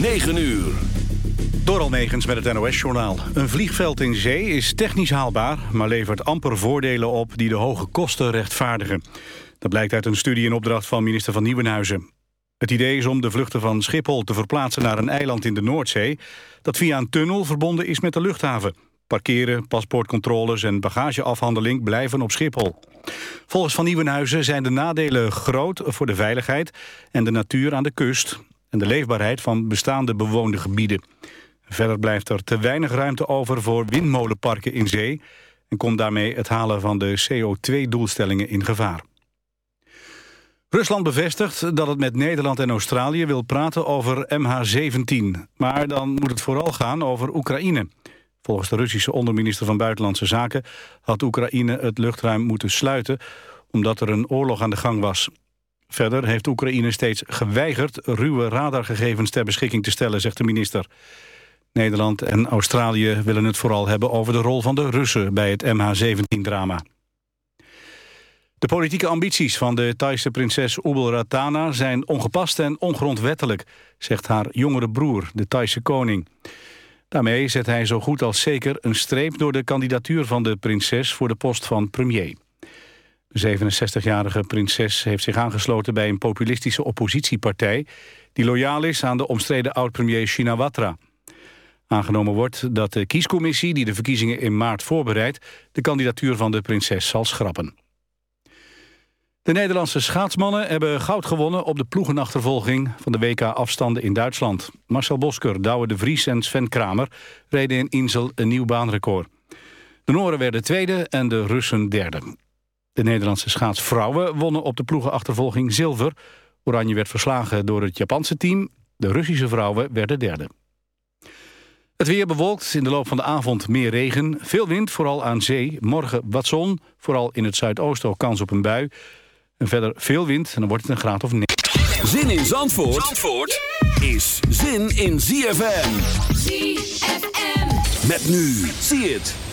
9 uur. Door Almegens met het NOS-journaal. Een vliegveld in zee is technisch haalbaar... maar levert amper voordelen op die de hoge kosten rechtvaardigen. Dat blijkt uit een studie in opdracht van minister van Nieuwenhuizen. Het idee is om de vluchten van Schiphol te verplaatsen naar een eiland in de Noordzee... dat via een tunnel verbonden is met de luchthaven. Parkeren, paspoortcontroles en bagageafhandeling blijven op Schiphol. Volgens Van Nieuwenhuizen zijn de nadelen groot voor de veiligheid... en de natuur aan de kust en de leefbaarheid van bestaande bewoonde gebieden. Verder blijft er te weinig ruimte over voor windmolenparken in zee... en komt daarmee het halen van de CO2-doelstellingen in gevaar. Rusland bevestigt dat het met Nederland en Australië wil praten over MH17. Maar dan moet het vooral gaan over Oekraïne. Volgens de Russische onderminister van Buitenlandse Zaken... had Oekraïne het luchtruim moeten sluiten... omdat er een oorlog aan de gang was. Verder heeft Oekraïne steeds geweigerd... ruwe radargegevens ter beschikking te stellen, zegt de minister. Nederland en Australië willen het vooral hebben... over de rol van de Russen bij het MH17-drama. De politieke ambities van de Thaise prinses Ubel Ratana... zijn ongepast en ongrondwettelijk, zegt haar jongere broer, de Thaise koning. Daarmee zet hij zo goed als zeker een streep door de kandidatuur van de prinses voor de post van premier. De 67-jarige prinses heeft zich aangesloten bij een populistische oppositiepartij... die loyaal is aan de omstreden oud-premier Shinawatra. Aangenomen wordt dat de kiescommissie die de verkiezingen in maart voorbereidt... de kandidatuur van de prinses zal schrappen. De Nederlandse schaatsmannen hebben goud gewonnen op de ploegenachtervolging van de WK-afstanden in Duitsland. Marcel Bosker, Douwe de Vries en Sven Kramer reden in Insel een nieuw baanrecord. De Noren werden tweede en de Russen derde. De Nederlandse schaatsvrouwen wonnen op de ploegenachtervolging zilver. Oranje werd verslagen door het Japanse team. De Russische vrouwen werden derde. Het weer bewolkt, in de loop van de avond meer regen. Veel wind, vooral aan zee. Morgen wat zon, vooral in het zuidoosten ook kans op een bui. En verder veel wind en dan wordt het een graad of 9. Zin in Zandvoort, Zandvoort is zin in ZFM. ZFM. Met nu, zie het.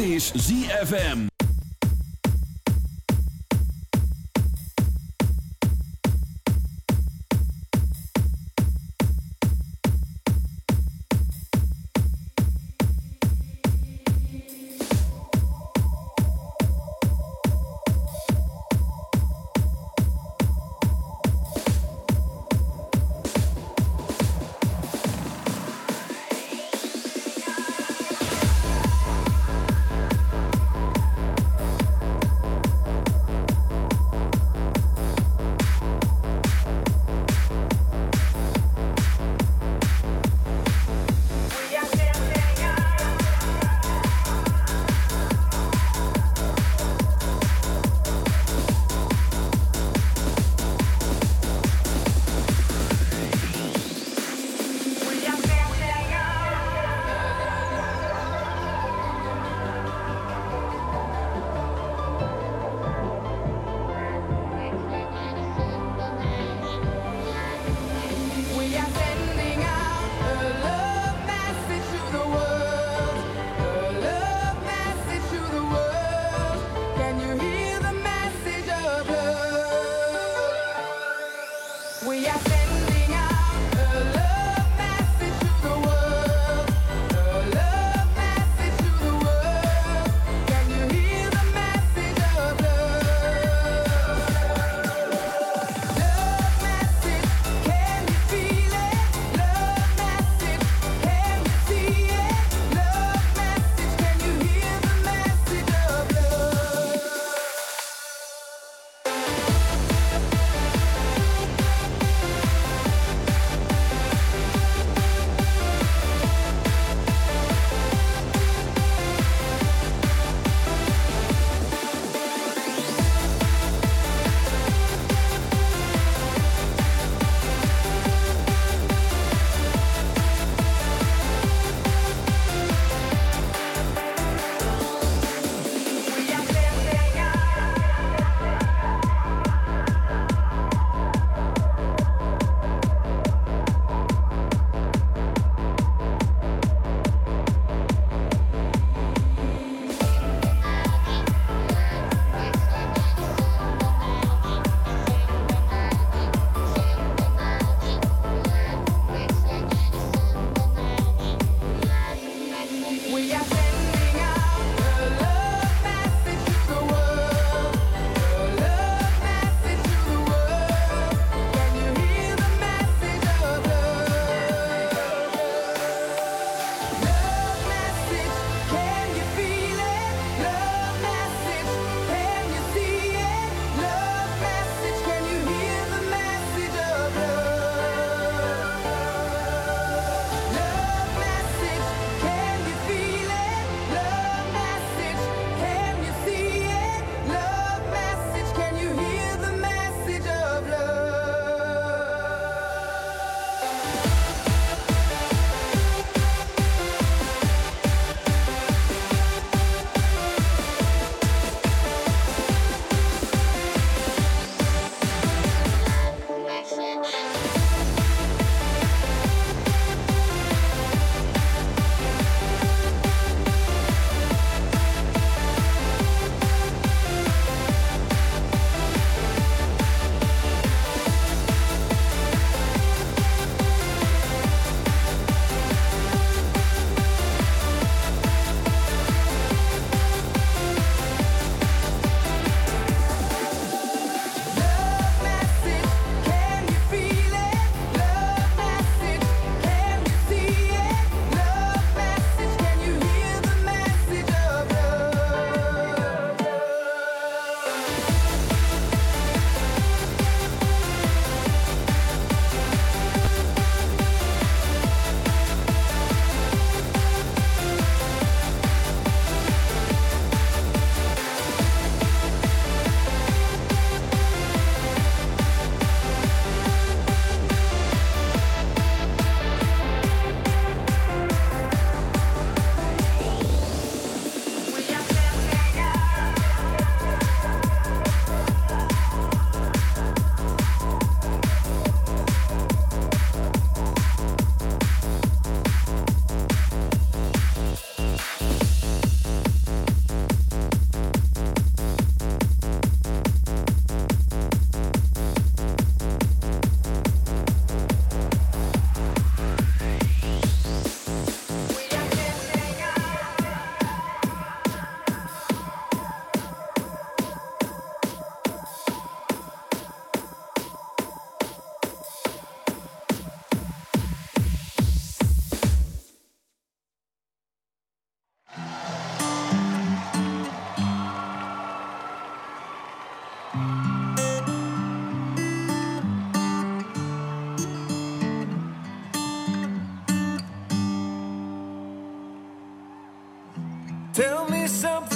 Is ZFM. Tell me something,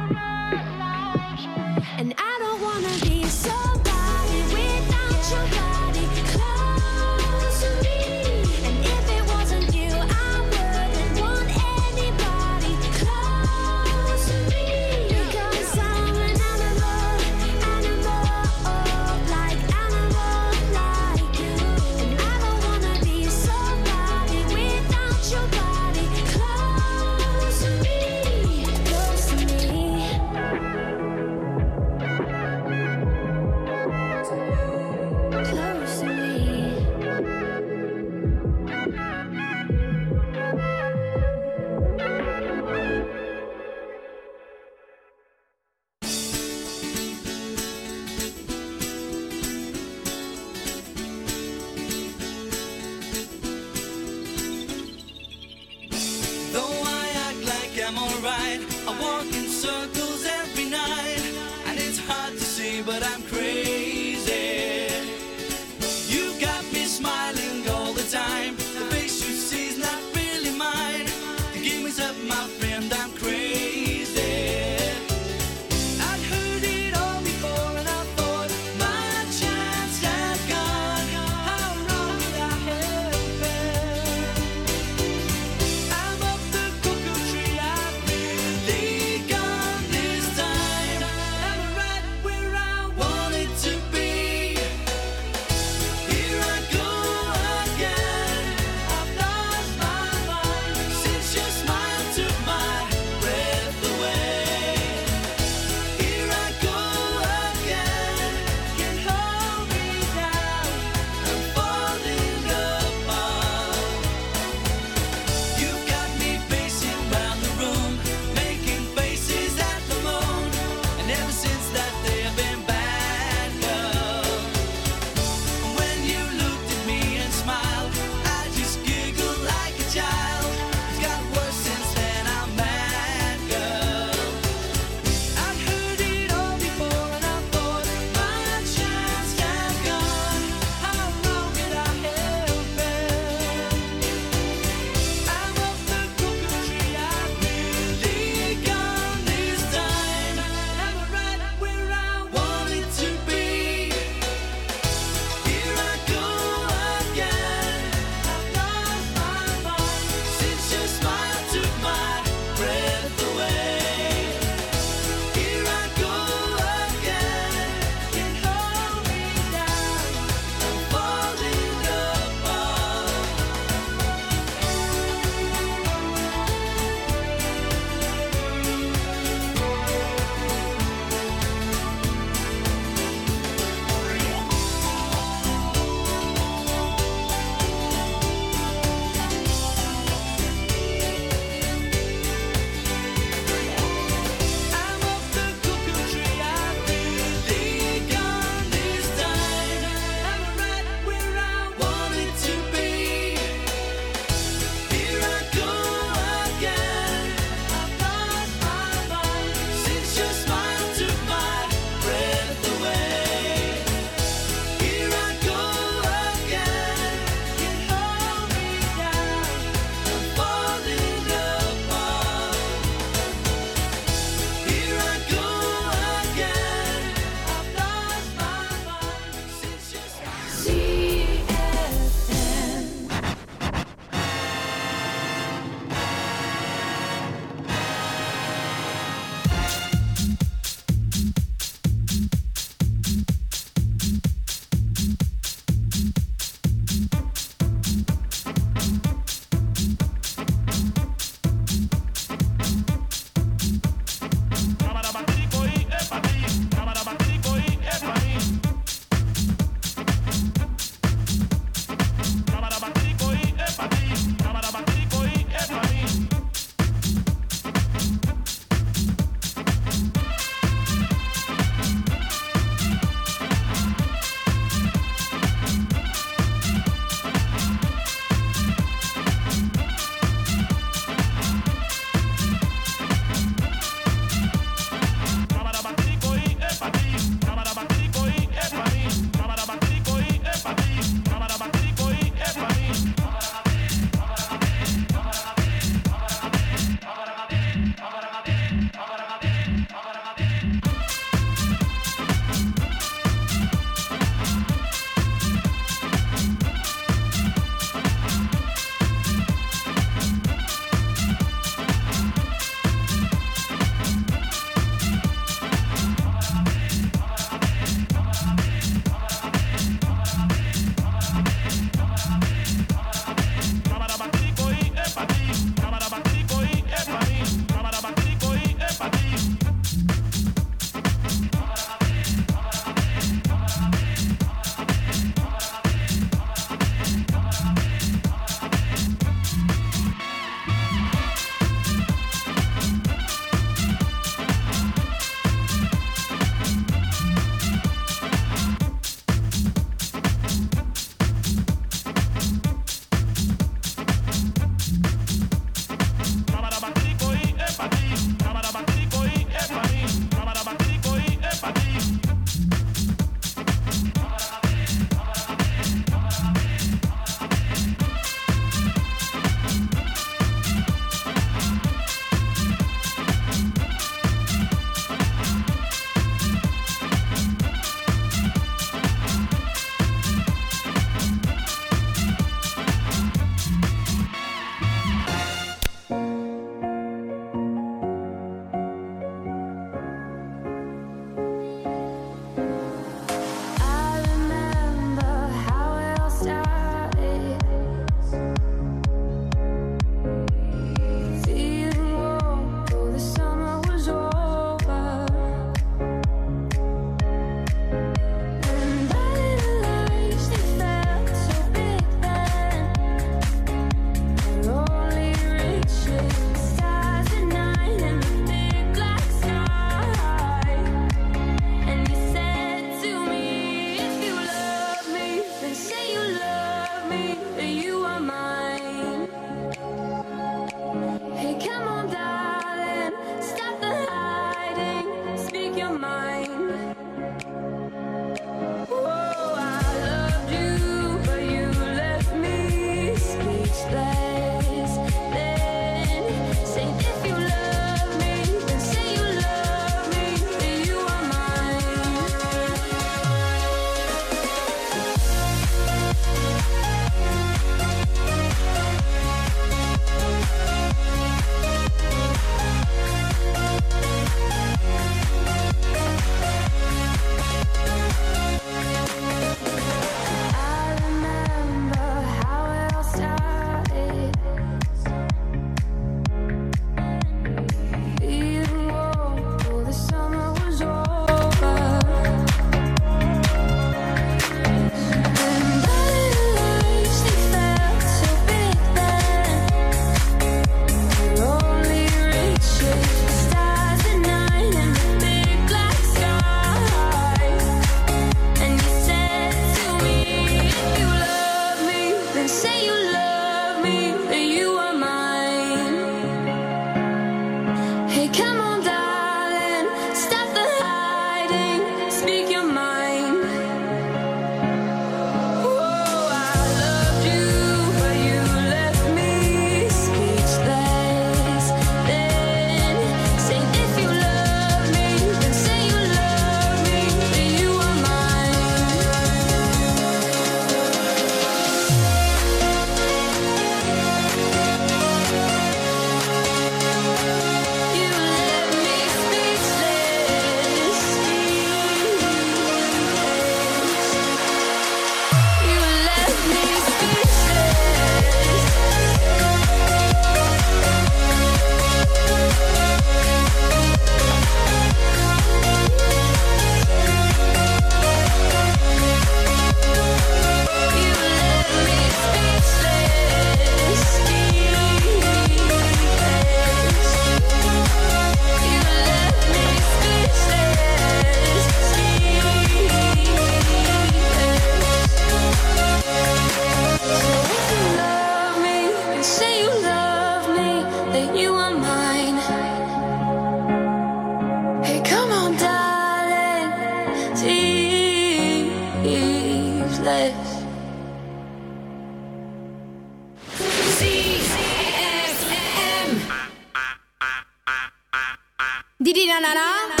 Didi na na na.